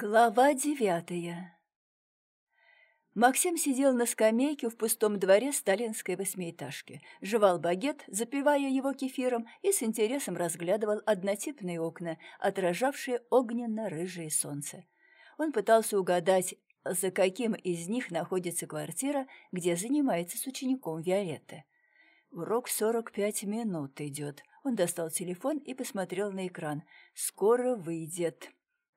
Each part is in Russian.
Глава девятая Максим сидел на скамейке в пустом дворе сталинской восьмиэтажки, жевал багет, запивая его кефиром, и с интересом разглядывал однотипные окна, отражавшие огненно-рыжее солнце. Он пытался угадать, за каким из них находится квартира, где занимается с учеником Виолетта. Урок сорок пять минут идет. Он достал телефон и посмотрел на экран. «Скоро выйдет».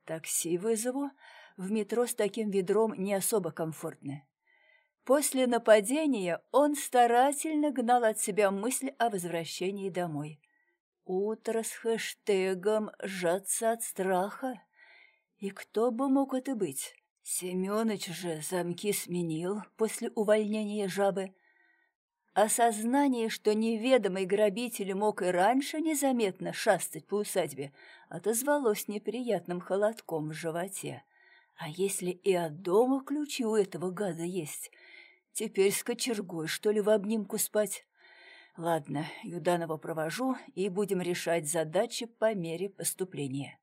Такси вызову. В метро с таким ведром не особо комфортно. После нападения он старательно гнал от себя мысль о возвращении домой. Утро с хэштегом «Сжаться от страха». И кто бы мог это быть? Семёныч же замки сменил после увольнения жабы. Осознание, что неведомый грабитель мог и раньше незаметно шастать по усадьбе, отозвалось неприятным холодком в животе. А если и от дома ключи у этого гада есть? Теперь с кочергой, что ли, в обнимку спать? Ладно, Юданова провожу, и будем решать задачи по мере поступления.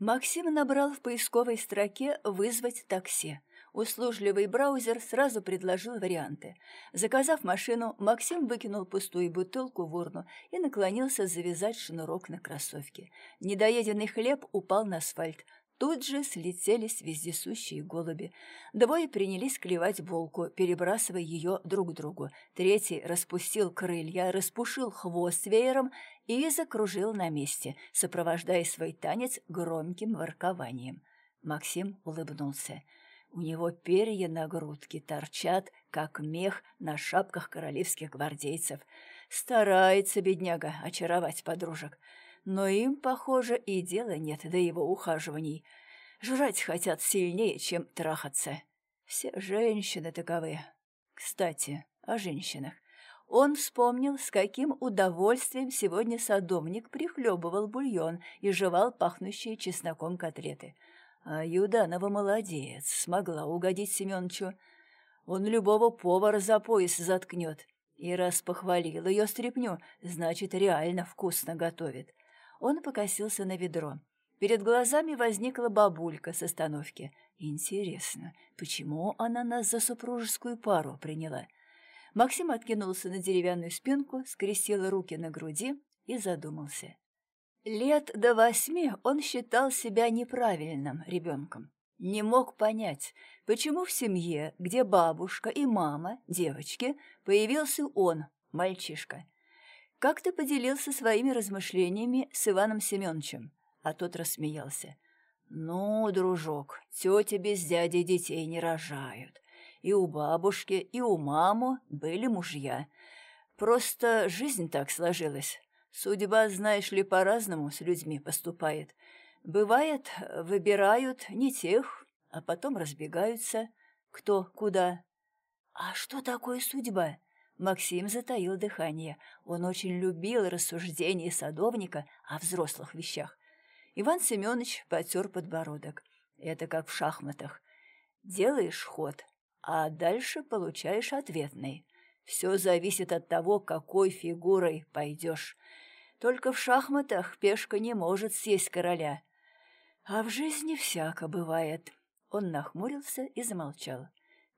Максим набрал в поисковой строке «вызвать такси». Услужливый браузер сразу предложил варианты. Заказав машину, Максим выкинул пустую бутылку в урну и наклонился завязать шнурок на кроссовке. Недоеденный хлеб упал на асфальт. Тут же слетелись вездесущие голуби. Двое принялись клевать булку, перебрасывая ее друг к другу. Третий распустил крылья, распушил хвост веером и закружил на месте, сопровождая свой танец громким воркованием. Максим улыбнулся. У него перья на грудке торчат, как мех на шапках королевских гвардейцев. Старается бедняга очаровать подружек. Но им, похоже, и дела нет до его ухаживаний. Жрать хотят сильнее, чем трахаться. Все женщины таковы. Кстати, о женщинах. Он вспомнил, с каким удовольствием сегодня садовник прихлебывал бульон и жевал пахнущие чесноком котлеты — а Юданова молодец, смогла угодить Семеновичу. Он любого повара за пояс заткнет. И раз похвалил ее стряпню, значит, реально вкусно готовит. Он покосился на ведро. Перед глазами возникла бабулька с остановки. Интересно, почему она нас за супружескую пару приняла? Максим откинулся на деревянную спинку, скрестил руки на груди и задумался. Лет до восьми он считал себя неправильным ребенком. Не мог понять, почему в семье, где бабушка и мама, девочки, появился он, мальчишка. Как-то поделился своими размышлениями с Иваном Семеновичем, а тот рассмеялся. «Ну, дружок, тети без дяди детей не рожают. И у бабушки, и у мамы были мужья. Просто жизнь так сложилась. Судьба, знаешь ли, по-разному с людьми поступает. Бывает, выбирают не тех, а потом разбегаются. Кто куда. А что такое судьба? Максим затаил дыхание. Он очень любил рассуждения садовника о взрослых вещах. Иван Семенович потер подбородок. Это как в шахматах. Делаешь ход, а дальше получаешь ответный. Все зависит от того, какой фигурой пойдешь. Только в шахматах пешка не может съесть короля. А в жизни всяко бывает. Он нахмурился и замолчал.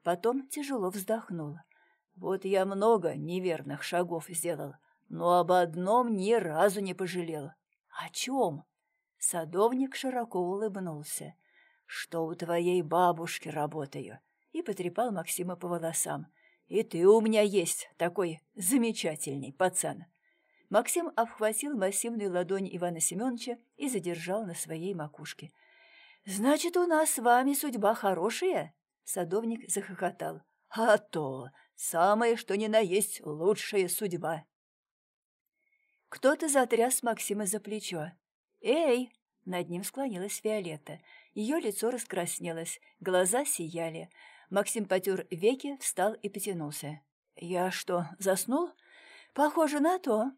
Потом тяжело вздохнул. Вот я много неверных шагов сделал, но об одном ни разу не пожалел. О чем? Садовник широко улыбнулся. Что у твоей бабушки работаю? И потрепал Максима по волосам. И ты у меня есть такой замечательный пацан. Максим обхватил массивную ладонь Ивана Семеновича и задержал на своей макушке. «Значит, у нас с вами судьба хорошая?» Садовник захохотал. «А то! Самое, что ни на есть, лучшая судьба!» Кто-то затряс Максима за плечо. «Эй!» Над ним склонилась Виолетта. Ее лицо раскраснелось, глаза сияли. Максим потер веки, встал и потянулся. «Я что, заснул?» «Похоже на то»,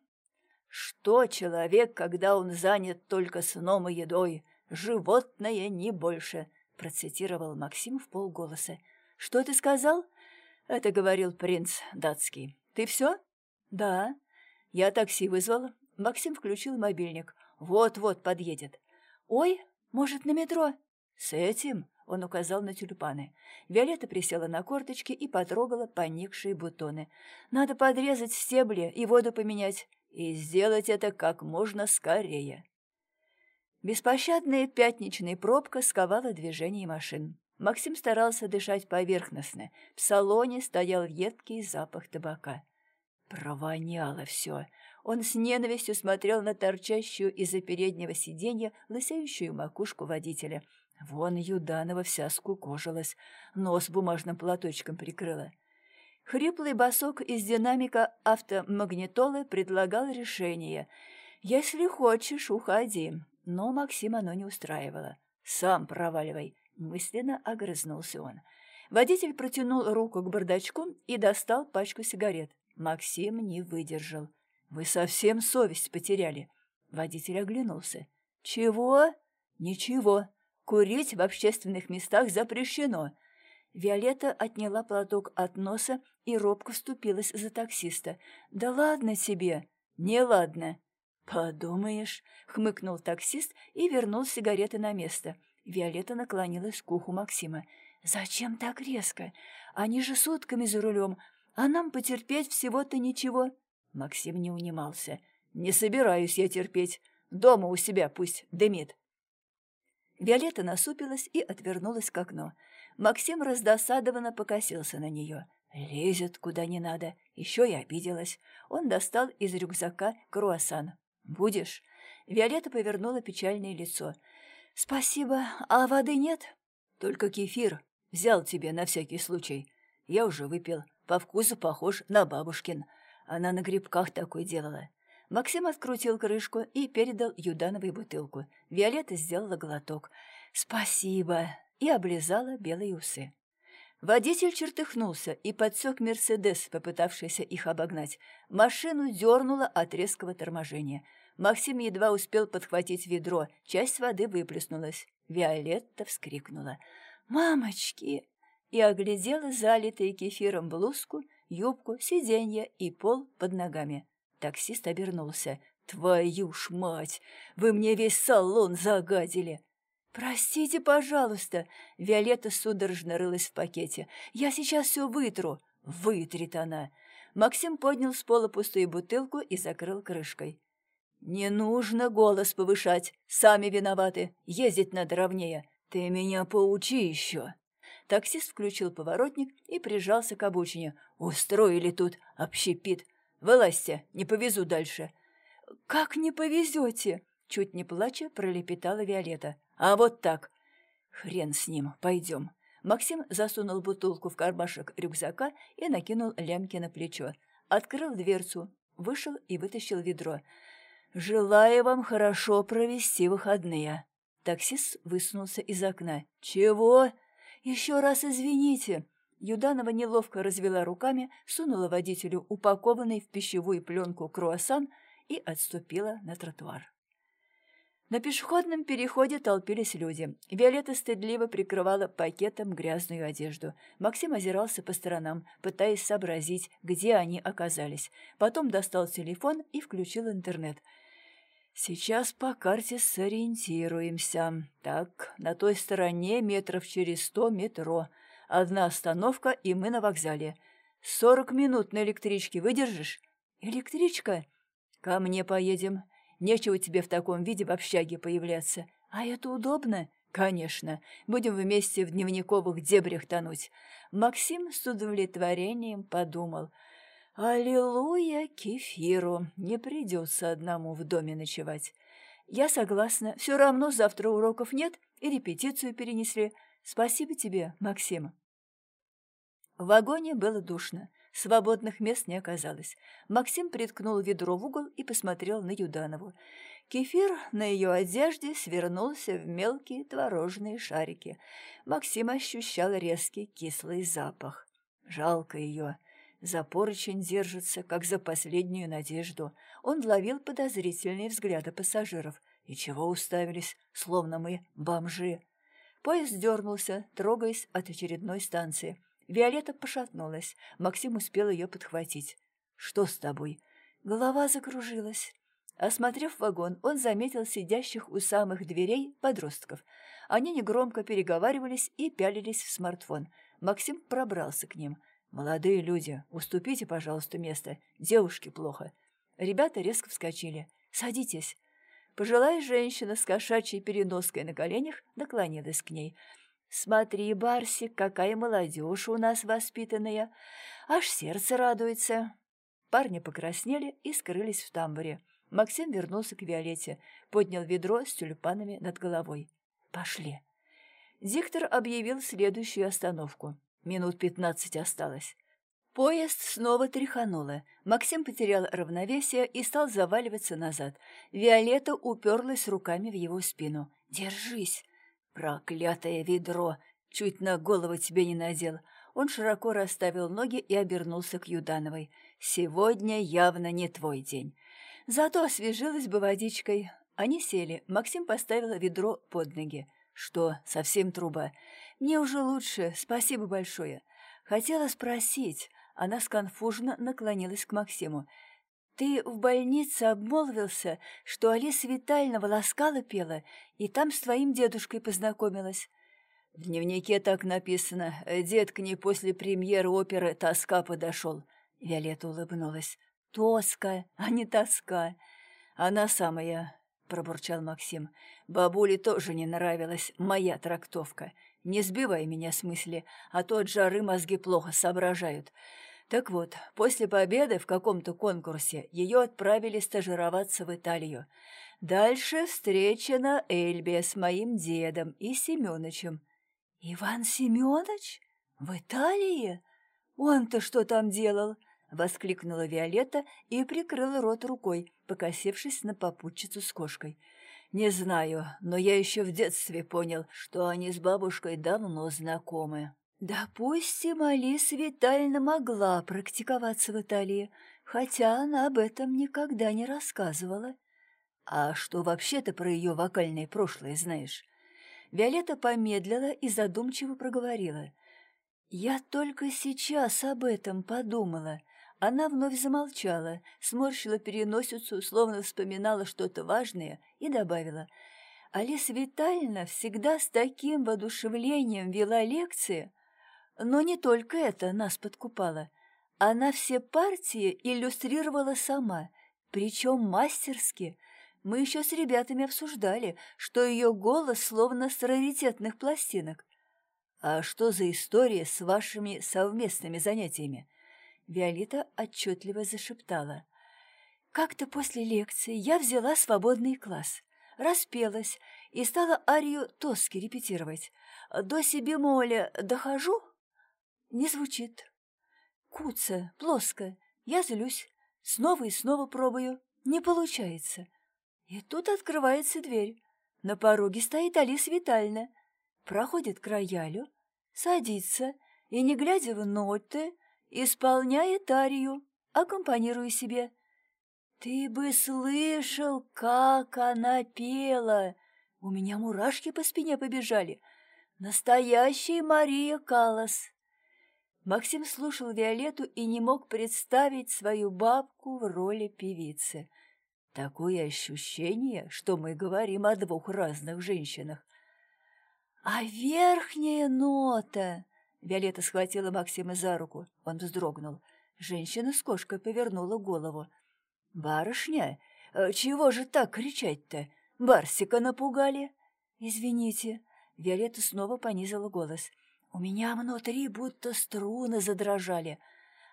что человек, когда он занят только сном и едой? Животное не больше, процитировал Максим в полголоса. Что ты сказал? Это говорил принц датский. Ты все? Да. Я такси вызвал. Максим включил мобильник. Вот-вот подъедет. Ой, может, на метро? «С этим?» — он указал на тюльпаны. Виолетта присела на корточки и потрогала поникшие бутоны. «Надо подрезать стебли и воду поменять, и сделать это как можно скорее». Беспощадная пятничная пробка сковала движение машин. Максим старался дышать поверхностно. В салоне стоял едкий запах табака. Провоняло все. Он с ненавистью смотрел на торчащую из-за переднего сиденья лысеющую макушку водителя. Вон Юданова вся скукожилась, нос бумажным платочком прикрыла. Хриплый босок из динамика автомагнитолы предлагал решение. «Если хочешь, уходи». Но Максим оно не устраивало. «Сам проваливай», — мысленно огрызнулся он. Водитель протянул руку к бардачку и достал пачку сигарет. Максим не выдержал. «Вы совсем совесть потеряли?» Водитель оглянулся. «Чего?» «Ничего. Курить в общественных местах запрещено». Виолетта отняла платок от носа и робко вступилась за таксиста. «Да ладно тебе!» «Не ладно!» «Подумаешь!» — хмыкнул таксист и вернул сигареты на место. Виолетта наклонилась к уху Максима. «Зачем так резко? Они же сутками за рулем, а нам потерпеть всего-то ничего». Максим не унимался. «Не собираюсь я терпеть. Дома у себя пусть дымит». Виолетта насупилась и отвернулась к окну. Максим раздосадованно покосился на нее. Лезет куда не надо. Еще и обиделась. Он достал из рюкзака круассан. «Будешь?» Виолетта повернула печальное лицо. «Спасибо. А воды нет?» «Только кефир. Взял тебе на всякий случай. Я уже выпил. По вкусу похож на бабушкин. Она на грибках такой делала. Максим открутил крышку и передал Юдановой бутылку. Виолетта сделала глоток. «Спасибо!» и облизала белые усы. Водитель чертыхнулся и подсек «Мерседес», попытавшийся их обогнать. Машину дернуло от резкого торможения. Максим едва успел подхватить ведро, часть воды выплеснулась. Виолетта вскрикнула. «Мамочки!» и оглядела залитые кефиром блузку, юбку, сиденье и пол под ногами. Таксист обернулся. «Твою ж мать! Вы мне весь салон загадили!» «Простите, пожалуйста!» Виолетта судорожно рылась в пакете. «Я сейчас все вытру!» «Вытрет она!» Максим поднял с пола пустую бутылку и закрыл крышкой. «Не нужно голос повышать. Сами виноваты. Ездить надо ровнее. Ты меня поучи еще!» Таксист включил поворотник и прижался к обочине. «Устроили тут общепит. Вылазьте, не повезу дальше». «Как не повезете?» Чуть не плача пролепетала Виолетта. «А вот так. Хрен с ним, пойдем». Максим засунул бутылку в кармашек рюкзака и накинул лямки на плечо. Открыл дверцу, вышел и вытащил ведро. «Желаю вам хорошо провести выходные». Таксист высунулся из окна. «Чего?» «Еще раз извините!» Юданова неловко развела руками, сунула водителю упакованный в пищевую пленку круассан и отступила на тротуар. На пешеходном переходе толпились люди. Виолетта стыдливо прикрывала пакетом грязную одежду. Максим озирался по сторонам, пытаясь сообразить, где они оказались. Потом достал телефон и включил интернет – Сейчас по карте сориентируемся. Так, на той стороне метров через сто метро. Одна остановка, и мы на вокзале. Сорок минут на электричке выдержишь? Электричка? Ко мне поедем. Нечего тебе в таком виде в общаге появляться. А это удобно? Конечно. Будем вместе в дневниковых дебрях тонуть. Максим с удовлетворением подумал — Аллилуйя кефиру! Не придется одному в доме ночевать. Я согласна. Все равно завтра уроков нет и репетицию перенесли. Спасибо тебе, Максим. В вагоне было душно. Свободных мест не оказалось. Максим приткнул ведро в угол и посмотрел на Юданову. Кефир на ее одежде свернулся в мелкие творожные шарики. Максим ощущал резкий кислый запах. Жалко ее. За поручень держится, как за последнюю надежду. Он ловил подозрительные взгляды пассажиров. И чего уставились, словно мы бомжи. Поезд дернулся, трогаясь от очередной станции. Виолетта пошатнулась. Максим успел ее подхватить. «Что с тобой?» Голова закружилась. Осмотрев вагон, он заметил сидящих у самых дверей подростков. Они негромко переговаривались и пялились в смартфон. Максим пробрался к ним. «Молодые люди, уступите, пожалуйста, место. Девушке плохо». Ребята резко вскочили. «Садитесь». Пожилая женщина с кошачьей переноской на коленях наклонилась к ней. «Смотри, Барсик, какая молодежь у нас воспитанная! Аж сердце радуется!» Парни покраснели и скрылись в тамбуре. Максим вернулся к Виолетте, поднял ведро с тюльпанами над головой. «Пошли». Диктор объявил следующую остановку. Минут пятнадцать осталось. Поезд снова тряхануло. Максим потерял равновесие и стал заваливаться назад. Виолетта уперлась руками в его спину. «Держись!» «Проклятое ведро! Чуть на голову тебе не надел!» Он широко расставил ноги и обернулся к Юдановой. «Сегодня явно не твой день. Зато освежилась бы водичкой». Они сели. Максим поставил ведро под ноги. «Что, совсем труба?» «Мне уже лучше. Спасибо большое. Хотела спросить, она сконфуженно наклонилась к Максиму. «Ты в больнице обмолвился, что Алиса Витальевна ласкала пела, и там с твоим дедушкой познакомилась». В дневнике так написано. Дед к ней после премьеры оперы «Тоска» подошел. Виолетта улыбнулась. «Тоска, а не тоска. Она самая», — пробурчал Максим. «Бабуле тоже не нравилась моя трактовка. Не сбивай меня с мысли, а то от жары мозги плохо соображают. Так вот, после победы в каком-то конкурсе ее отправили стажироваться в Италию. Дальше встреча на Эльбе с моим дедом и Семёнычем. «Иван Семёныч? В Италии? Он-то что там делал?» — воскликнула Виолетта и прикрыла рот рукой, покосившись на попутчицу с кошкой. «Не знаю, но я еще в детстве понял, что они с бабушкой давно знакомы». Допустим, Алиса Витальевна могла практиковаться в Италии, хотя она об этом никогда не рассказывала. А что вообще-то про ее вокальное прошлое знаешь? Виолетта помедлила и задумчиво проговорила. «Я только сейчас об этом подумала». Она вновь замолчала, сморщила переносицу, словно вспоминала что-то важное, и добавила. «Алиса Витальевна всегда с таким воодушевлением вела лекции, но не только это нас подкупало. Она все партии иллюстрировала сама, причем мастерски. Мы еще с ребятами обсуждали, что ее голос словно с раритетных пластинок. «А что за история с вашими совместными занятиями?» Виолетта отчетливо зашептала. «Как-то после лекции я взяла свободный класс, распелась и стала арию Тоски репетировать. До себе моля дохожу, не звучит. Куца, плоско. Я злюсь. Снова и снова пробую. Не получается. И тут открывается дверь. На пороге стоит Алиса Витальевна. Проходит к роялю, садится и, не глядя в ноты, исполняет арию, аккомпанируя себе. Ты бы слышал, как она пела. У меня мурашки по спине побежали. Настоящая Мария Калас. Максим слушал Виолетту и не мог представить свою бабку в роли певицы. Такое ощущение, что мы говорим о двух разных женщинах. «А верхняя нота!» Виолетта схватила Максима за руку. Он вздрогнул. Женщина с кошкой повернула голову. «Барышня, э, чего же так кричать-то? Барсика напугали?» «Извините». Виолетта снова понизила голос. У меня внутри будто струны задрожали.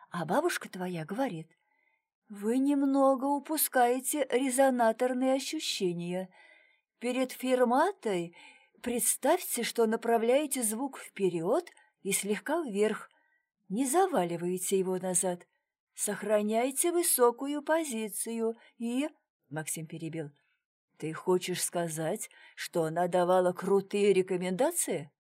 А бабушка твоя говорит, вы немного упускаете резонаторные ощущения. Перед фирматой представьте, что направляете звук вперед и слегка вверх. Не заваливайте его назад. Сохраняйте высокую позицию и... Максим перебил. Ты хочешь сказать, что она давала крутые рекомендации?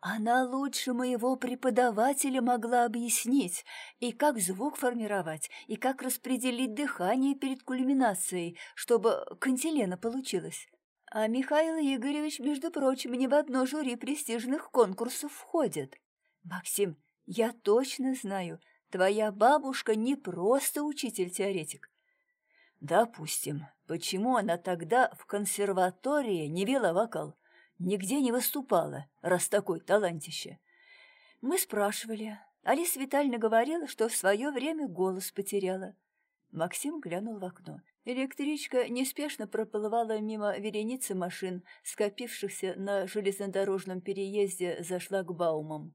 Она лучше моего преподавателя могла объяснить, и как звук формировать, и как распределить дыхание перед кульминацией, чтобы кантилена получилась. А Михаил Игоревич, между прочим, не в одно жюри престижных конкурсов входит. Максим, я точно знаю, твоя бабушка не просто учитель-теоретик. Допустим, почему она тогда в консерватории не вела вокал? Нигде не выступала, раз такой талантище. Мы спрашивали. Алиса Витальевна говорила, что в свое время голос потеряла. Максим глянул в окно. Электричка неспешно проплывала мимо вереницы машин, скопившихся на железнодорожном переезде за шлагбаумом.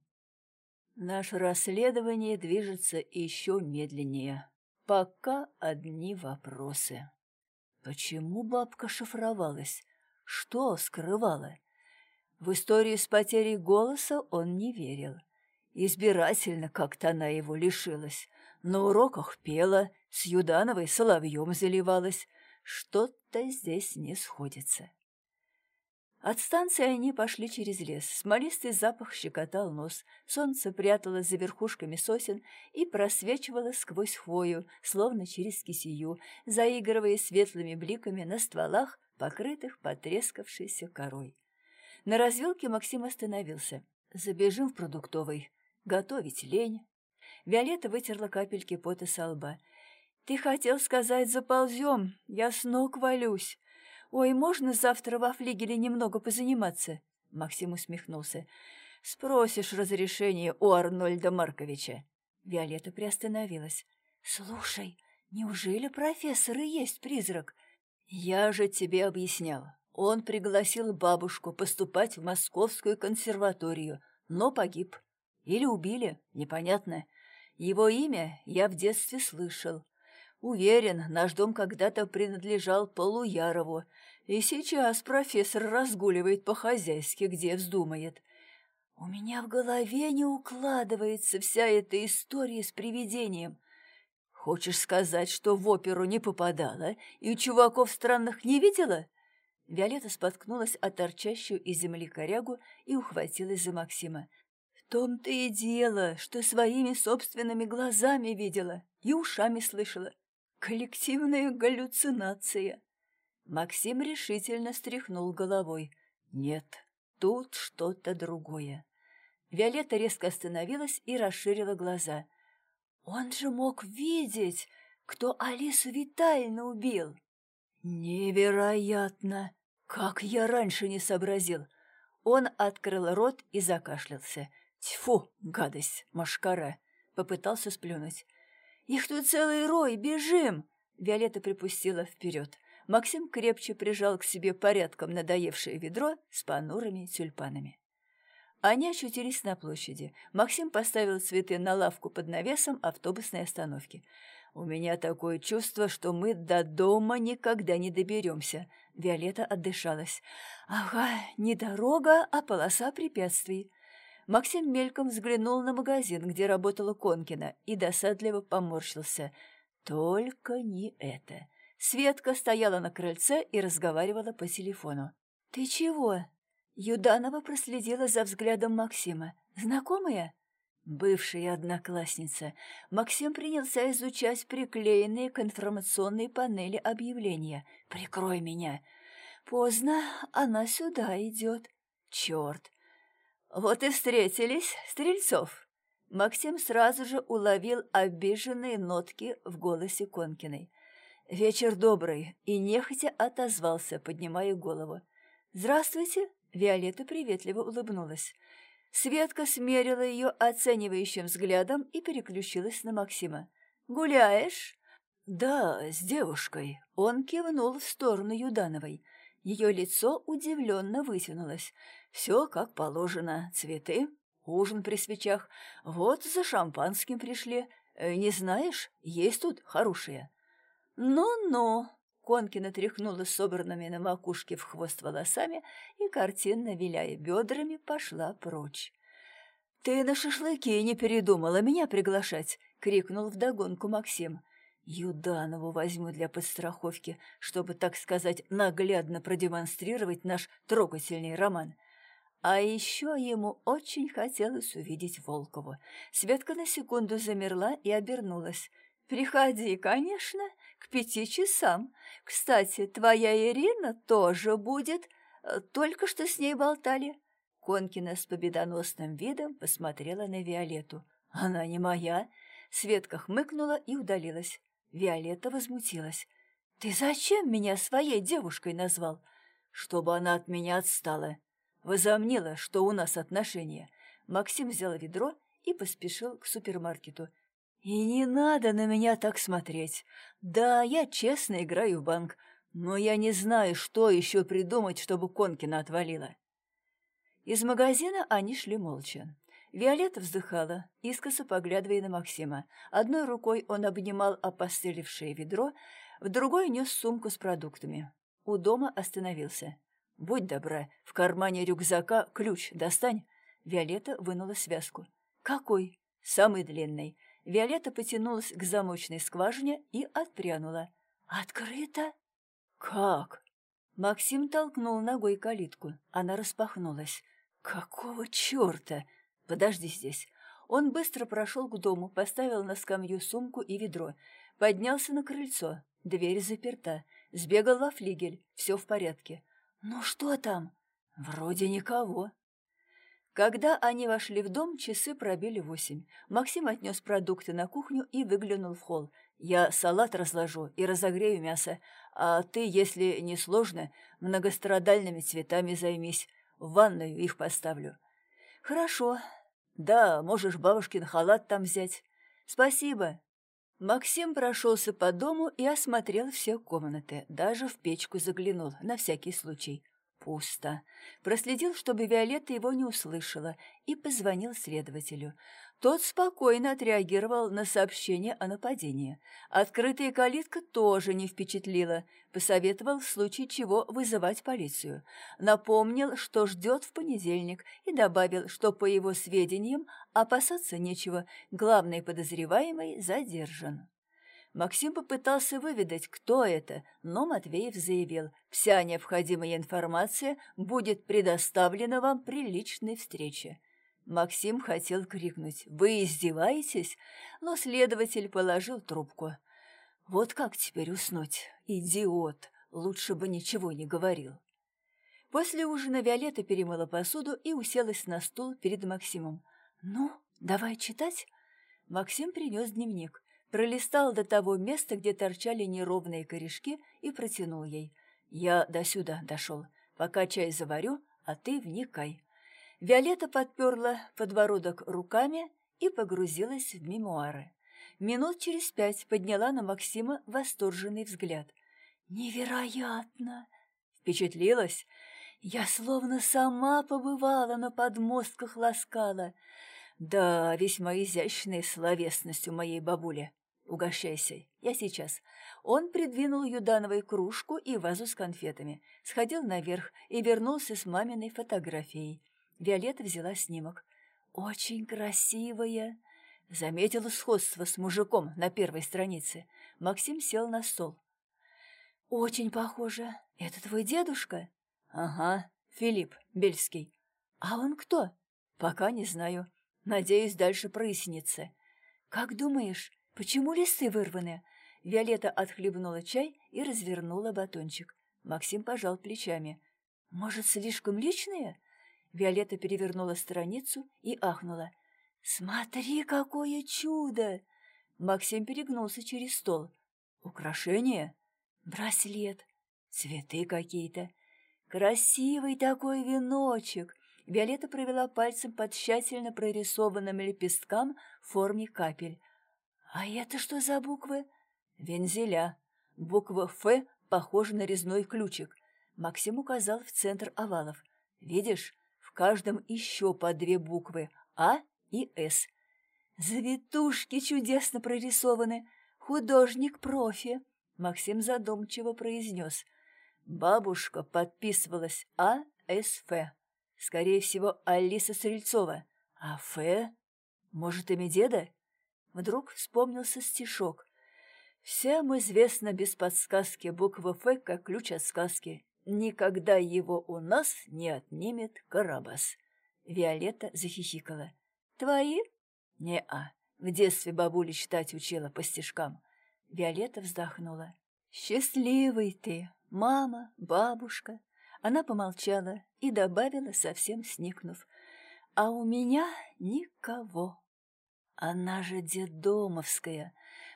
Наше расследование движется еще медленнее. Пока одни вопросы. Почему бабка шифровалась? Что скрывала? В историю с потерей голоса он не верил. Избирательно как-то она его лишилась. На уроках пела, с Юдановой соловьем заливалась. Что-то здесь не сходится. От станции они пошли через лес. Смолистый запах щекотал нос. Солнце пряталось за верхушками сосен и просвечивало сквозь хвою, словно через кисию, заигрывая светлыми бликами на стволах, покрытых потрескавшейся корой. На развилке Максим остановился. «Забежим в продуктовый. Готовить лень». Виолетта вытерла капельки пота со лба. «Ты хотел сказать, заползем. Я с ног валюсь. Ой, можно завтра во флигеле немного позаниматься?» Максим усмехнулся. «Спросишь разрешение у Арнольда Марковича». Виолетта приостановилась. «Слушай, неужели профессор и есть призрак?» «Я же тебе объяснял. Он пригласил бабушку поступать в Московскую консерваторию, но погиб. Или убили, непонятно. Его имя я в детстве слышал. Уверен, наш дом когда-то принадлежал Полуярову, и сейчас профессор разгуливает по-хозяйски, где вздумает. У меня в голове не укладывается вся эта история с привидением. Хочешь сказать, что в оперу не попадала и чуваков странных не видела? Виолетта споткнулась о торчащую из земли корягу и ухватилась за Максима. В том-то и дело, что своими собственными глазами видела и ушами слышала. Коллективная галлюцинация. Максим решительно стряхнул головой. Нет, тут что-то другое. Виолетта резко остановилась и расширила глаза. Он же мог видеть, кто Алису Витальевну убил. Невероятно! Как я раньше не сообразил! Он открыл рот и закашлялся. Тьфу, гадость, машкара! Попытался сплюнуть. «Их тут целый рой, бежим!» Виолетта припустила вперед. Максим крепче прижал к себе порядком надоевшее ведро с понурыми тюльпанами. Они очутились на площади. Максим поставил цветы на лавку под навесом автобусной остановки. «У меня такое чувство, что мы до дома никогда не доберемся». Виолетта отдышалась. «Ага, не дорога, а полоса препятствий». Максим мельком взглянул на магазин, где работала Конкина, и досадливо поморщился. Только не это. Светка стояла на крыльце и разговаривала по телефону. «Ты чего?» Юданова проследила за взглядом Максима. «Знакомая?» Бывшая одноклассница. Максим принялся изучать приклеенные к информационной панели объявления. «Прикрой меня!» «Поздно, она сюда идет». «Черт! «Вот и встретились, Стрельцов!» Максим сразу же уловил обиженные нотки в голосе Конкиной. «Вечер добрый!» и нехотя отозвался, поднимая голову. «Здравствуйте!» — Виолетта приветливо улыбнулась. Светка смерила ее оценивающим взглядом и переключилась на Максима. «Гуляешь?» «Да, с девушкой». Он кивнул в сторону Юдановой. Ее лицо удивленно вытянулось. Все как положено. Цветы, ужин при свечах. Вот за шампанским пришли. Э, не знаешь, есть тут хорошие. Ну-ну. Конкина тряхнула собранными на макушке в хвост волосами и, картинно виляя бедрами, пошла прочь. «Ты на шашлыки не передумала меня приглашать?» — крикнул вдогонку Максим. «Юданову возьму для подстраховки, чтобы, так сказать, наглядно продемонстрировать наш трогательный роман. А еще ему очень хотелось увидеть Волкову. Светка на секунду замерла и обернулась. «Приходи, конечно, к пяти часам. Кстати, твоя Ирина тоже будет. Только что с ней болтали». Конкина с победоносным видом посмотрела на Виолетту. «Она не моя». Светка хмыкнула и удалилась. Виолетта возмутилась. «Ты зачем меня своей девушкой назвал?» «Чтобы она от меня отстала», Возомнила, что у нас отношения. Максим взял ведро и поспешил к супермаркету. И не надо на меня так смотреть. Да, я честно играю в банк, но я не знаю, что еще придумать, чтобы Конкина отвалила. Из магазина они шли молча. Виолетта вздыхала, искоса поглядывая на Максима. Одной рукой он обнимал опостылевшее ведро, в другой нес сумку с продуктами. У дома остановился. «Будь добра, в кармане рюкзака ключ достань». Виолетта вынула связку. «Какой?» «Самый длинный». Виолетта потянулась к замочной скважине и отпрянула. «Открыто?» «Как?» Максим толкнул ногой калитку. Она распахнулась. «Какого черта? Подожди здесь». Он быстро прошел к дому, поставил на скамью сумку и ведро. Поднялся на крыльцо. Дверь заперта. Сбегал во флигель. Все в порядке. «Ну что там?» «Вроде никого». Когда они вошли в дом, часы пробили восемь. Максим отнес продукты на кухню и выглянул в холл. «Я салат разложу и разогрею мясо, а ты, если не сложно, многострадальными цветами займись. В ванную их поставлю». «Хорошо. Да, можешь бабушкин халат там взять. Спасибо». Максим прошелся по дому и осмотрел все комнаты, даже в печку заглянул, на всякий случай. Пусто. Проследил, чтобы Виолетта его не услышала, и позвонил следователю. Тот спокойно отреагировал на сообщение о нападении. Открытая калитка тоже не впечатлила. Посоветовал в случае чего вызывать полицию. Напомнил, что ждет в понедельник, и добавил, что, по его сведениям, опасаться нечего. Главный подозреваемый задержан. Максим попытался выведать, кто это, но Матвеев заявил, вся необходимая информация будет предоставлена вам при личной встрече. Максим хотел крикнуть «Вы издеваетесь?», но следователь положил трубку. «Вот как теперь уснуть? Идиот! Лучше бы ничего не говорил». После ужина Виолетта перемыла посуду и уселась на стул перед Максимом. «Ну, давай читать?» Максим принес дневник пролистал до того места, где торчали неровные корешки, и протянул ей. «Я до сюда дошел. Пока чай заварю, а ты вникай». Виолетта подперла подбородок руками и погрузилась в мемуары. Минут через пять подняла на Максима восторженный взгляд. «Невероятно!» Впечатлилась? Я словно сама побывала на подмостках Ласкала. Да, весьма изящная словесность у моей бабули. Угощайся, я сейчас. Он придвинул Юдановой кружку и вазу с конфетами, сходил наверх и вернулся с маминой фотографией. Виолетта взяла снимок. «Очень красивая!» Заметила сходство с мужиком на первой странице. Максим сел на стол. «Очень похоже. Это твой дедушка?» «Ага, Филипп Бельский». «А он кто?» «Пока не знаю. Надеюсь, дальше прояснится». «Как думаешь, «Почему листы вырваны?» Виолетта отхлебнула чай и развернула батончик. Максим пожал плечами. «Может, слишком личные?» Виолетта перевернула страницу и ахнула. «Смотри, какое чудо!» Максим перегнулся через стол. «Украшение?» «Браслет. Цветы какие-то. Красивый такой веночек!» Виолетта провела пальцем по тщательно прорисованным лепесткам в форме капель. «А это что за буквы?» «Вензеля. Буква «Ф» похожа на резной ключик». Максим указал в центр овалов. «Видишь, в каждом еще по две буквы «А» и «С». «Завитушки чудесно прорисованы. Художник-профи», — Максим задумчиво произнес. Бабушка подписывалась А. Скорее всего, Алиса Стрельцова. А Ф? Может, имя деда? Вдруг вспомнился стишок. «Всем известно без подсказки буква «Ф» как ключ от сказки. Никогда его у нас не отнимет Карабас». Виолетта захихикала. «Твои?» «Не-а. В детстве бабуля читать учила по стишкам». Виолетта вздохнула. «Счастливый ты, мама, бабушка». Она помолчала и добавила, совсем сникнув. «А у меня никого». Она же дедомовская.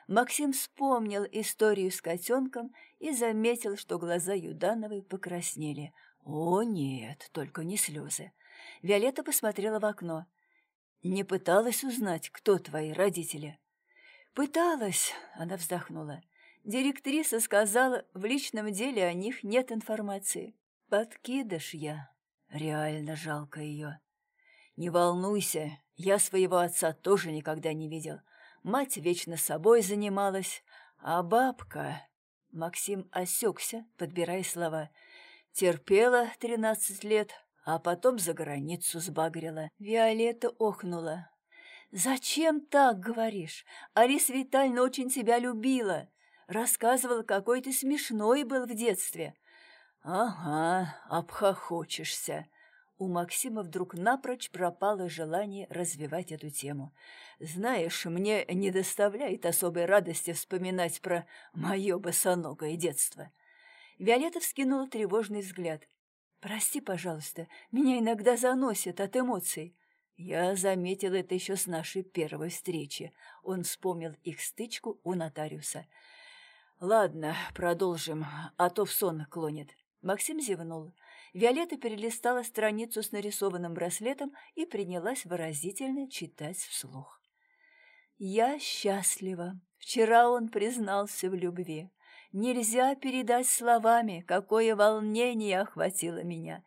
Максим вспомнил историю с котенком и заметил, что глаза Юдановой покраснели. О, нет, только не слезы. Виолетта посмотрела в окно. Не пыталась узнать, кто твои родители? Пыталась, она вздохнула. Директриса сказала, в личном деле о них нет информации. Подкидыш я. Реально жалко ее. Не волнуйся, я своего отца тоже никогда не видел. Мать вечно собой занималась, а бабка... Максим осекся, подбирая слова. Терпела тринадцать лет, а потом за границу сбагрила. Виолетта охнула. «Зачем так говоришь? Алиса Витальевна очень тебя любила. Рассказывала, какой ты смешной был в детстве». «Ага, обхохочешься». У Максима вдруг напрочь пропало желание развивать эту тему. «Знаешь, мне не доставляет особой радости вспоминать про мое босоногое детство». Виолетта вскинула тревожный взгляд. «Прости, пожалуйста, меня иногда заносит от эмоций». Я заметил это еще с нашей первой встречи. Он вспомнил их стычку у нотариуса. «Ладно, продолжим, а то в сон клонит». Максим зевнул. Виолетта перелистала страницу с нарисованным браслетом и принялась выразительно читать вслух. «Я счастлива. Вчера он признался в любви. Нельзя передать словами, какое волнение охватило меня.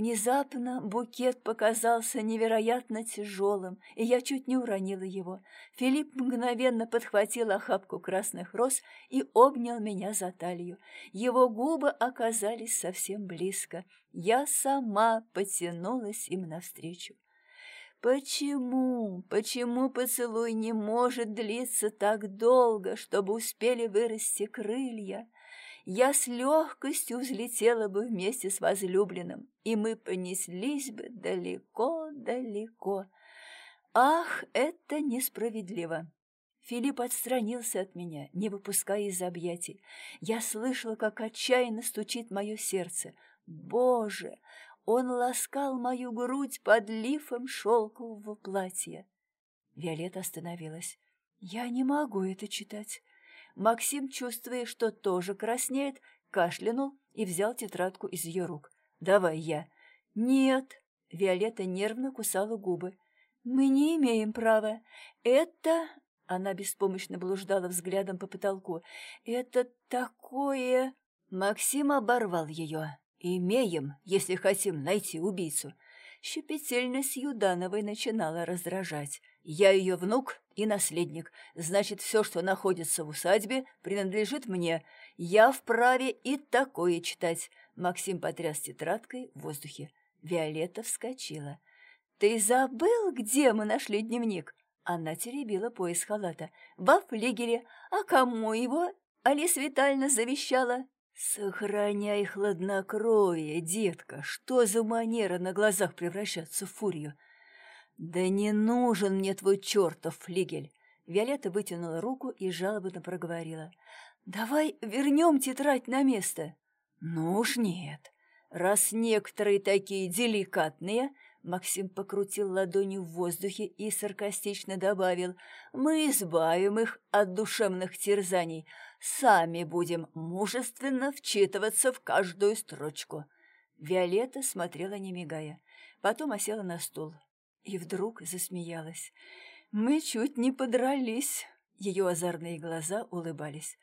Внезапно букет показался невероятно тяжелым, и я чуть не уронила его. Филипп мгновенно подхватил охапку красных роз и обнял меня за талию. Его губы оказались совсем близко. Я сама потянулась им навстречу. Почему, почему поцелуй не может длиться так долго, чтобы успели вырасти крылья? Я с легкостью взлетела бы вместе с возлюбленным, и мы понеслись бы далеко-далеко. Ах, это несправедливо! Филипп отстранился от меня, не выпуская из объятий. Я слышала, как отчаянно стучит мое сердце. Боже! Он ласкал мою грудь под лифом шелкового платья. Виолетта остановилась. «Я не могу это читать. Максим, чувствуя, что тоже краснеет, кашлянул и взял тетрадку из ее рук. «Давай я». «Нет». Виолетта нервно кусала губы. «Мы не имеем права. Это...» Она беспомощно блуждала взглядом по потолку. «Это такое...» Максим оборвал ее. «Имеем, если хотим найти убийцу». Щепетильность Юдановой начинала раздражать. Я ее внук и наследник. Значит, все, что находится в усадьбе, принадлежит мне. Я вправе и такое читать. Максим потряс тетрадкой в воздухе. Виолетта вскочила. «Ты забыл, где мы нашли дневник?» Она теребила пояс халата. «Во флигеле. А кому его?» Алиса Витальевна завещала. «Сохраняй хладнокровие, детка. Что за манера на глазах превращаться в фурию?» «Да не нужен мне твой чертов флигель!» Виолетта вытянула руку и жалобно проговорила. «Давай вернем тетрадь на место». «Ну уж нет. Раз некоторые такие деликатные...» Максим покрутил ладонью в воздухе и саркастично добавил. «Мы избавим их от душевных терзаний. Сами будем мужественно вчитываться в каждую строчку». Виолетта смотрела, не мигая. Потом осела на стул. И вдруг засмеялась. «Мы чуть не подрались!» Ее озорные глаза улыбались.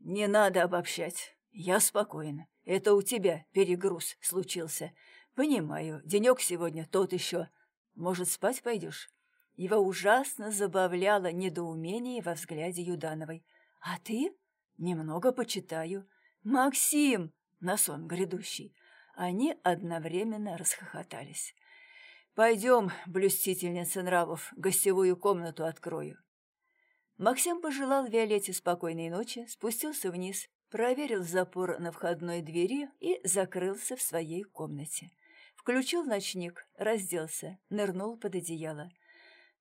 «Не надо обобщать. Я спокойна. Это у тебя перегруз случился. Понимаю, денек сегодня тот еще. Может, спать пойдешь?» Его ужасно забавляло недоумение во взгляде Юдановой. «А ты?» «Немного почитаю». «Максим!» На сон грядущий. Они одновременно расхохотались. «Пойдем, блюстительница нравов, гостевую комнату открою». Максим пожелал Виолетте спокойной ночи, спустился вниз, проверил запор на входной двери и закрылся в своей комнате. Включил ночник, разделся, нырнул под одеяло.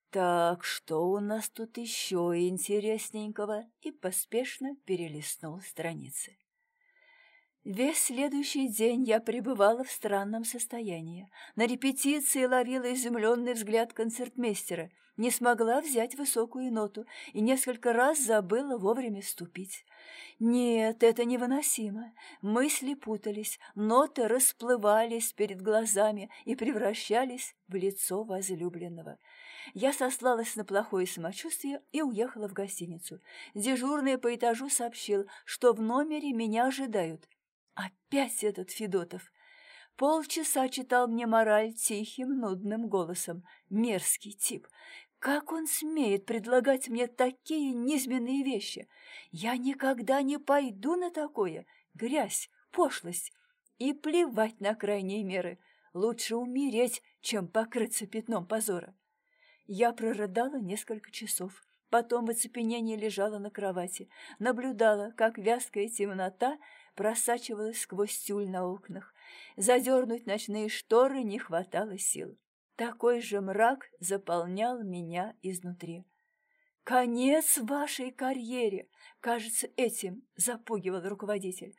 «Так, что у нас тут еще интересненького?» и поспешно перелистнул страницы. Весь следующий день я пребывала в странном состоянии. На репетиции ловила изумленный взгляд концертмейстера, не смогла взять высокую ноту и несколько раз забыла вовремя вступить. Нет, это невыносимо. Мысли путались, ноты расплывались перед глазами и превращались в лицо возлюбленного. Я сослалась на плохое самочувствие и уехала в гостиницу. Дежурный по этажу сообщил, что в номере меня ожидают. Опять этот Федотов. Полчаса читал мне мораль тихим, нудным голосом. Мерзкий тип. Как он смеет предлагать мне такие низменные вещи? Я никогда не пойду на такое. Грязь, пошлость. И плевать на крайние меры. Лучше умереть, чем покрыться пятном позора. Я прорыдала несколько часов. Потом в оцепенении лежала на кровати, наблюдала, как вязкая темнота просачивалась сквозь тюль на окнах. Задернуть ночные шторы не хватало сил. Такой же мрак заполнял меня изнутри. «Конец вашей карьере!» Кажется, этим запугивал руководитель.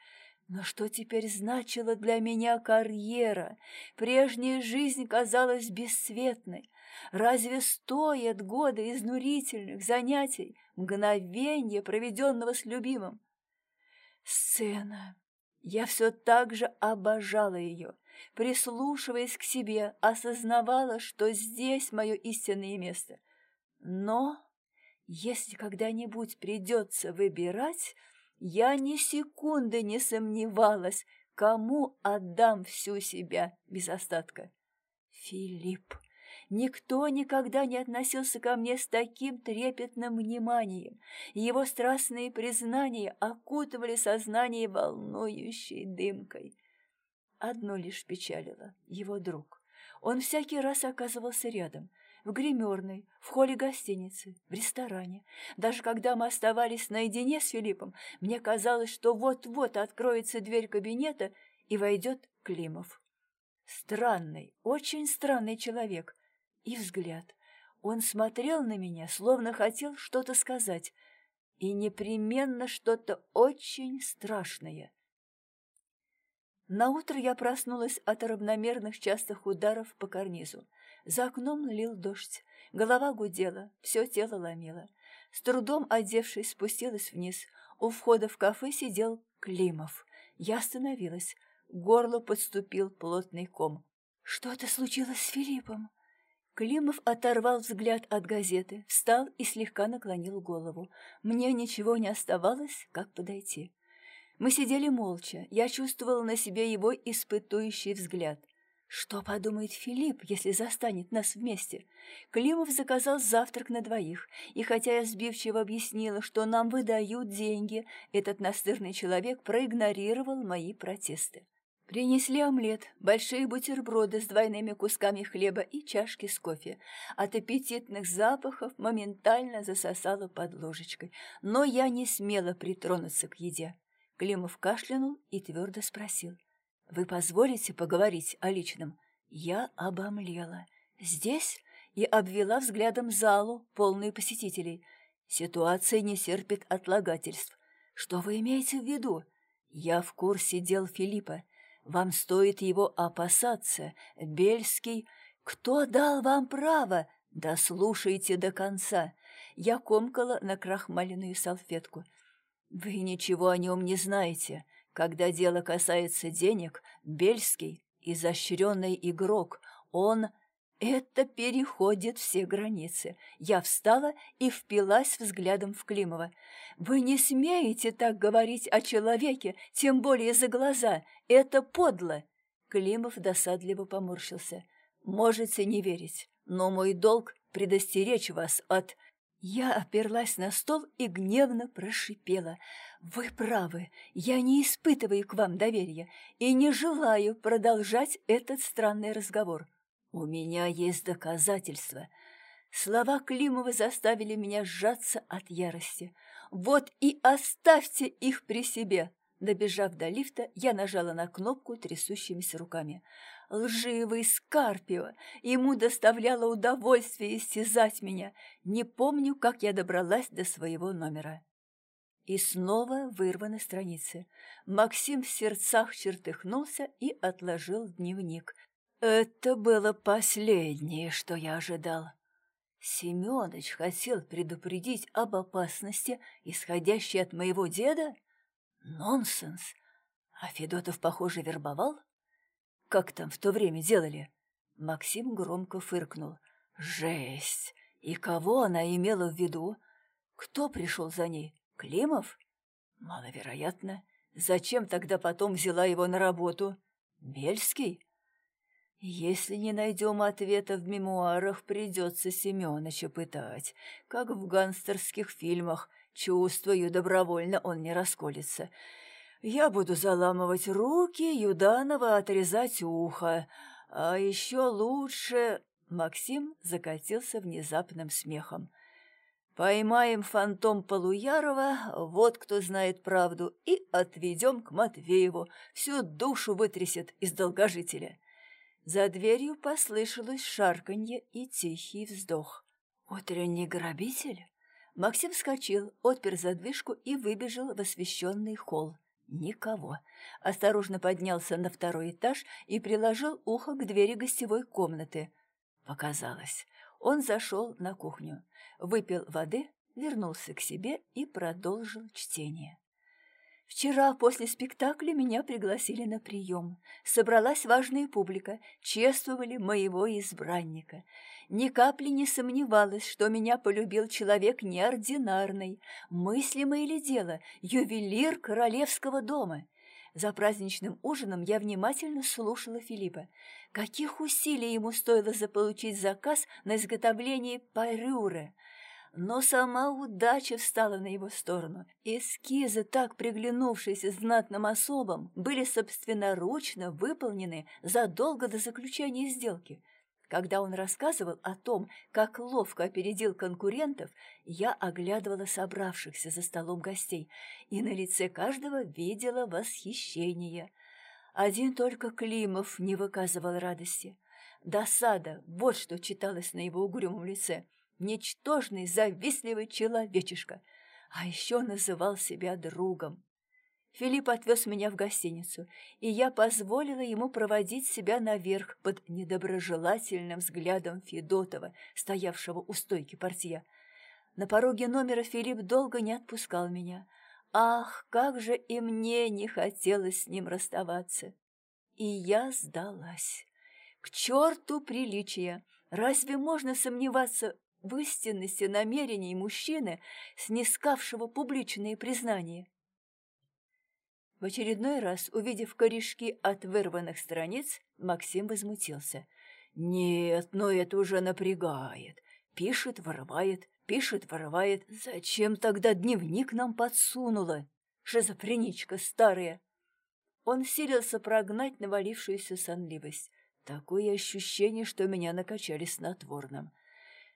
Но что теперь значила для меня карьера? Прежняя жизнь казалась бесцветной. Разве стоят годы изнурительных занятий, мгновения, проведенного с любимым? Сцена. Я все так же обожала ее, прислушиваясь к себе, осознавала, что здесь мое истинное место. Но если когда-нибудь придется выбирать, я ни секунды не сомневалась, кому отдам всю себя без остатка. Филипп. Никто никогда не относился ко мне с таким трепетным вниманием. Его страстные признания окутывали сознание волнующей дымкой. Одно лишь печалило — его друг. Он всякий раз оказывался рядом — в гримерной, в холле гостиницы, в ресторане. Даже когда мы оставались наедине с Филиппом, мне казалось, что вот-вот откроется дверь кабинета и войдет Климов. Странный, очень странный человек, и взгляд. Он смотрел на меня, словно хотел что-то сказать, и непременно что-то очень страшное. Наутро я проснулась от равномерных частых ударов по карнизу. За окном лил дождь, голова гудела, все тело ломило. С трудом одевшись, спустилась вниз. У входа в кафе сидел Климов. Я остановилась. К горлу подступил плотный ком. «Что-то случилось с Филиппом?» Климов оторвал взгляд от газеты, встал и слегка наклонил голову. Мне ничего не оставалось, как подойти. Мы сидели молча. Я чувствовала на себе его испытующий взгляд. Что подумает Филипп, если застанет нас вместе? Климов заказал завтрак на двоих, и хотя я сбивчиво объяснила, что нам выдают деньги, этот настырный человек проигнорировал мои протесты. Принесли омлет, большие бутерброды с двойными кусками хлеба и чашки с кофе. От аппетитных запахов моментально засосала под ложечкой, но я не смела притронуться к еде. Климов кашлянул и твердо спросил. «Вы позволите поговорить о личном?» Я обомлела. «Здесь?» и обвела взглядом залу, полную посетителей. Ситуация не терпит отлагательств. «Что вы имеете в виду?» «Я в курсе дел Филиппа. Вам стоит его опасаться. Бельский... Кто дал вам право? Да слушайте до конца. Я комкала на крахмаленную салфетку. Вы ничего о нем не знаете. Когда дело касается денег, Бельский — изощренный игрок. Он... Это переходит все границы. Я встала и впилась взглядом в Климова. «Вы не смеете так говорить о человеке, тем более за глаза. Это подло!» Климов досадливо поморщился. «Можете не верить, но мой долг — предостеречь вас от...» Я оперлась на стол и гневно прошипела. «Вы правы, я не испытываю к вам доверия и не желаю продолжать этот странный разговор. «У меня есть доказательства». Слова Климова заставили меня сжаться от ярости. «Вот и оставьте их при себе!» Добежав до лифта, я нажала на кнопку трясущимися руками. Лживый Скарпио! Ему доставляло удовольствие истязать меня. Не помню, как я добралась до своего номера. И снова вырваны страницы. Максим в сердцах чертыхнулся и отложил дневник. Это было последнее, что я ожидал. Семёныч хотел предупредить об опасности, исходящей от моего деда? Нонсенс! А Федотов, похоже, вербовал? Как там в то время делали? Максим громко фыркнул. Жесть! И кого она имела в виду? Кто пришел за ней? Климов? Маловероятно. Зачем тогда потом взяла его на работу? Бельский? Если не найдем ответа в мемуарах, придется Семёныча пытать, как в гангстерских фильмах. Чувствую, добровольно он не расколется. Я буду заламывать руки, Юданова отрезать ухо. А еще лучше... Максим закатился внезапным смехом. Поймаем фантом Полуярова, вот кто знает правду, и отведем к Матвееву, всю душу вытрясет из долгожителя. За дверью послышалось шарканье и тихий вздох. «Утренний грабитель?» Максим вскочил, отпер задвижку и выбежал в освещенный холл. Никого. Осторожно поднялся на второй этаж и приложил ухо к двери гостевой комнаты. Показалось. Он зашел на кухню, выпил воды, вернулся к себе и продолжил чтение. Вчера после спектакля меня пригласили на прием. Собралась важная публика, чествовали моего избранника. Ни капли не сомневалась, что меня полюбил человек неординарный, мыслимое ли дело, ювелир королевского дома. За праздничным ужином я внимательно слушала Филиппа. Каких усилий ему стоило заполучить заказ на изготовление парюры – но сама удача встала на его сторону. Эскизы, так приглянувшиеся знатным особам, были собственноручно выполнены задолго до заключения сделки. Когда он рассказывал о том, как ловко опередил конкурентов, я оглядывала собравшихся за столом гостей, и на лице каждого видела восхищение. Один только Климов не выказывал радости. Досада, вот что читалось на его угрюмом лице – ничтожный, завистливый человечишка, а еще называл себя другом. Филипп отвез меня в гостиницу, и я позволила ему проводить себя наверх под недоброжелательным взглядом Федотова, стоявшего у стойки портье. На пороге номера Филипп долго не отпускал меня. Ах, как же и мне не хотелось с ним расставаться. И я сдалась. К черту приличия! Разве можно сомневаться в истинности намерений мужчины, снискавшего публичные признания. В очередной раз, увидев корешки от вырванных страниц, Максим возмутился. «Нет, но это уже напрягает. Пишет, вырывает, пишет, вырывает. Зачем тогда дневник нам подсунула? Шизофреничка старая!» Он силился прогнать навалившуюся сонливость. Такое ощущение, что меня накачали снотворным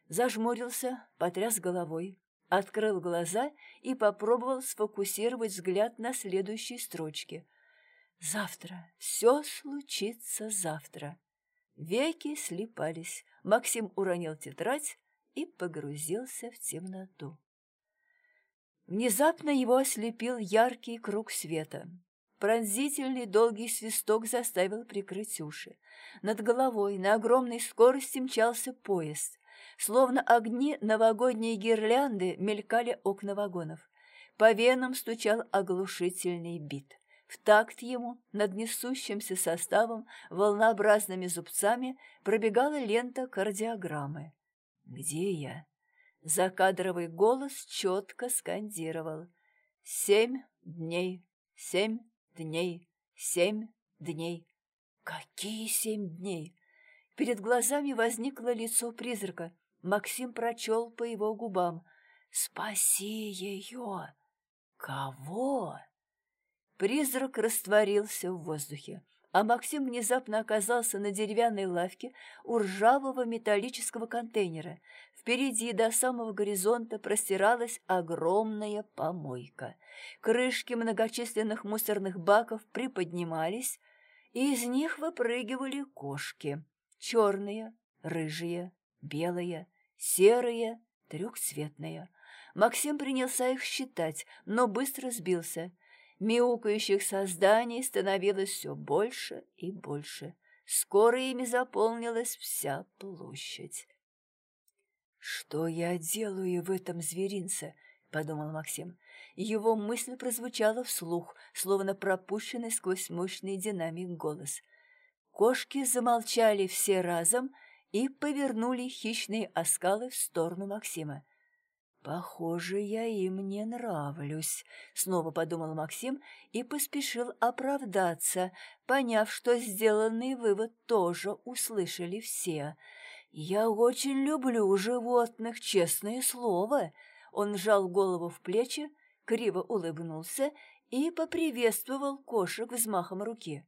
зажмурился, потряс головой, открыл глаза и попробовал сфокусировать взгляд на следующей строчке. «Завтра, все случится завтра». Веки слипались, Максим уронил тетрадь и погрузился в темноту. Внезапно его ослепил яркий круг света. Пронзительный долгий свисток заставил прикрыть уши. Над головой на огромной скорости мчался поезд. Словно огни новогодней гирлянды мелькали окна вагонов. По венам стучал оглушительный бит. В такт ему над несущимся составом волнообразными зубцами пробегала лента кардиограммы. «Где я?» Закадровый голос четко скандировал. «Семь дней, семь дней, семь дней». «Какие семь дней?» Перед глазами возникло лицо призрака, Максим прочел по его губам. «Спаси ее!» «Кого?» Призрак растворился в воздухе, а Максим внезапно оказался на деревянной лавке у ржавого металлического контейнера. Впереди до самого горизонта простиралась огромная помойка. Крышки многочисленных мусорных баков приподнимались, и из них выпрыгивали кошки. Черные, рыжие, белые, серые, трехцветные. Максим принялся их считать, но быстро сбился. Мяукающих созданий становилось все больше и больше. Скоро ими заполнилась вся площадь. «Что я делаю в этом зверинце?» — подумал Максим. Его мысль прозвучала вслух, словно пропущенный сквозь мощный динамик голос. Кошки замолчали все разом и повернули хищные оскалы в сторону Максима. «Похоже, я им не нравлюсь», — снова подумал Максим и поспешил оправдаться, поняв, что сделанный вывод тоже услышали все. «Я очень люблю животных, честное слово». Он сжал голову в плечи, криво улыбнулся и поприветствовал кошек взмахом руки.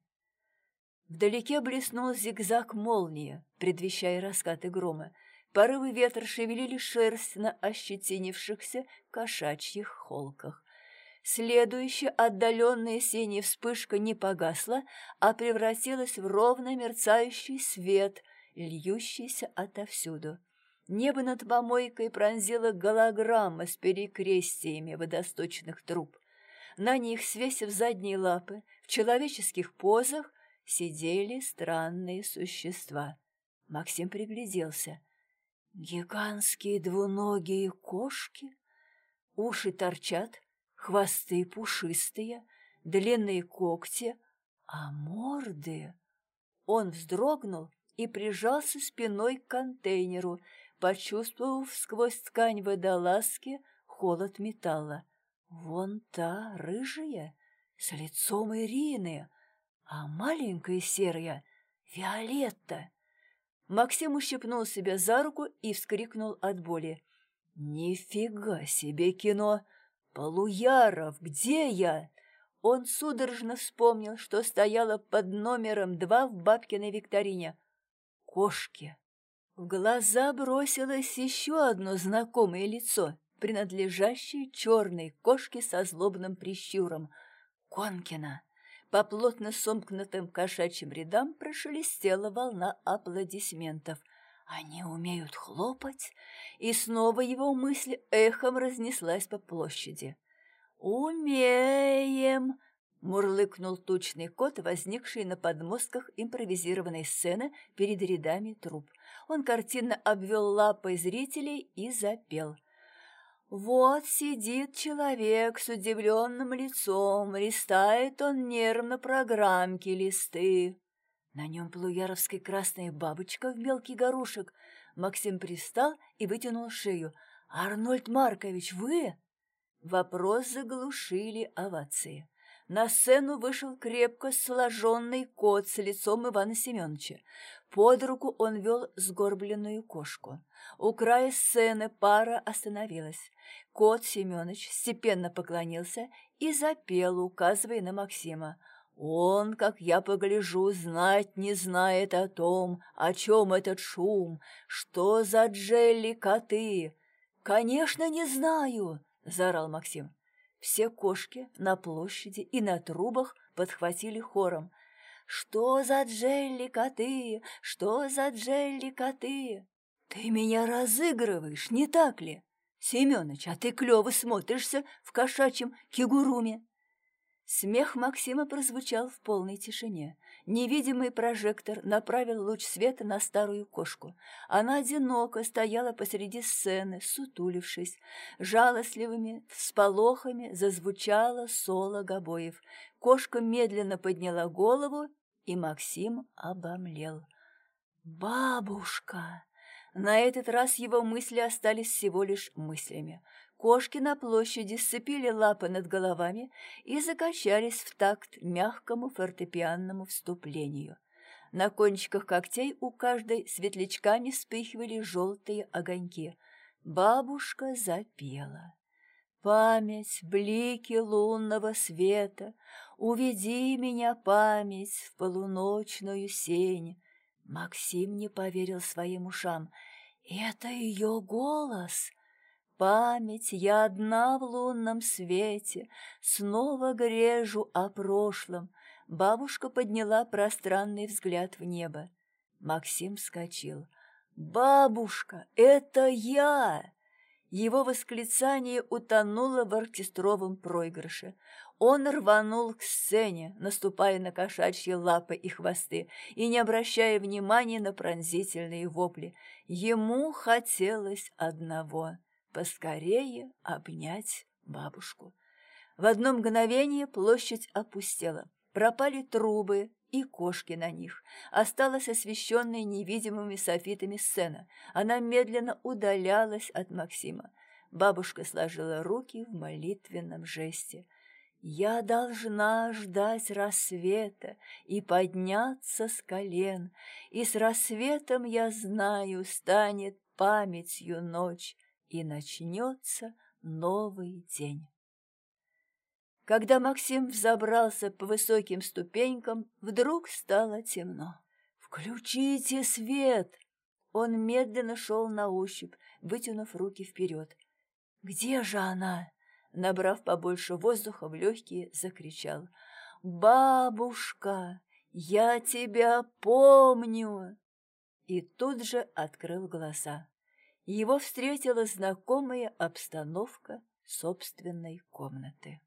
Вдалеке блеснул зигзаг молнии, предвещая раскаты грома. Порывы ветра шевелили шерсть на ощетинившихся кошачьих холках. Следующая отдаленная синяя вспышка не погасла, а превратилась в ровно мерцающий свет, льющийся отовсюду. Небо над помойкой пронзила голограмма с перекрестиями водосточных труб. На них, свесив задние лапы, в человеческих позах сидели странные существа. Максим пригляделся. Гигантские двуногие кошки, уши торчат, хвосты пушистые, длинные когти, а морды... Он вздрогнул и прижался спиной к контейнеру, почувствовав сквозь ткань водолазки холод металла. Вон та рыжая, с лицом Ирины, а маленькая серая — Виолетта. Максим ущипнул себя за руку и вскрикнул от боли. «Нифига себе кино! Полуяров, где я?» Он судорожно вспомнил, что стояла под номером два в бабкиной викторине. Кошки. В глаза бросилось еще одно знакомое лицо, принадлежащее черной кошке со злобным прищуром. Конкина. По плотно сомкнутым кошачьим рядам прошелестела волна аплодисментов. Они умеют хлопать, и снова его мысль эхом разнеслась по площади. «Умеем!» — мурлыкнул тучный кот, возникший на подмостках импровизированной сцены перед рядами труб. Он картинно обвел лапой зрителей и запел — вот сидит человек с удивленным лицом, листает он нервно программки листы. На нем плуяровская красная бабочка в мелкий горошек. Максим пристал и вытянул шею. «Арнольд Маркович, вы?» Вопрос заглушили овации. На сцену вышел крепко сложенный кот с лицом Ивана Семеновича. Под руку он вел сгорбленную кошку. У края сцены пара остановилась. Кот Семенович степенно поклонился и запел, указывая на Максима. Он, как я погляжу, знать не знает о том, о чем этот шум, что за джелли коты. Конечно, не знаю, заорал Максим. Все кошки на площади и на трубах подхватили хором. «Что за джелли-коты? Что за джелли-коты?» «Ты меня разыгрываешь, не так ли? Семёныч, а ты клёво смотришься в кошачьем кигуруме!» Смех Максима прозвучал в полной тишине. Невидимый прожектор направил луч света на старую кошку. Она одиноко стояла посреди сцены, сутулившись. Жалостливыми всполохами зазвучало соло гобоев. Кошка медленно подняла голову, и Максим обомлел. «Бабушка!» На этот раз его мысли остались всего лишь мыслями. Кошки на площади сцепили лапы над головами и закачались в такт мягкому фортепианному вступлению. На кончиках когтей у каждой светлячками вспыхивали желтые огоньки. Бабушка запела. «Память, блики лунного света, уведи меня, память, в полуночную сень». Максим не поверил своим ушам. «Это ее голос!» Память я одна в лунном свете, Снова грежу о прошлом. Бабушка подняла пространный взгляд в небо. Максим вскочил. «Бабушка, это я!» Его восклицание утонуло в оркестровом проигрыше. Он рванул к сцене, наступая на кошачьи лапы и хвосты, и не обращая внимания на пронзительные вопли. Ему хотелось одного — поскорее обнять бабушку. В одно мгновение площадь опустела. Пропали трубы, и кошки на них. Осталась освещенная невидимыми софитами сцена. Она медленно удалялась от Максима. Бабушка сложила руки в молитвенном жесте. «Я должна ждать рассвета и подняться с колен, и с рассветом, я знаю, станет памятью ночь, и начнется новый день». Когда Максим взобрался по высоким ступенькам, вдруг стало темно. «Включите свет!» Он медленно шел на ощупь, вытянув руки вперед. «Где же она?» Набрав побольше воздуха в легкие, закричал. «Бабушка, я тебя помню!» И тут же открыл глаза. Его встретила знакомая обстановка собственной комнаты.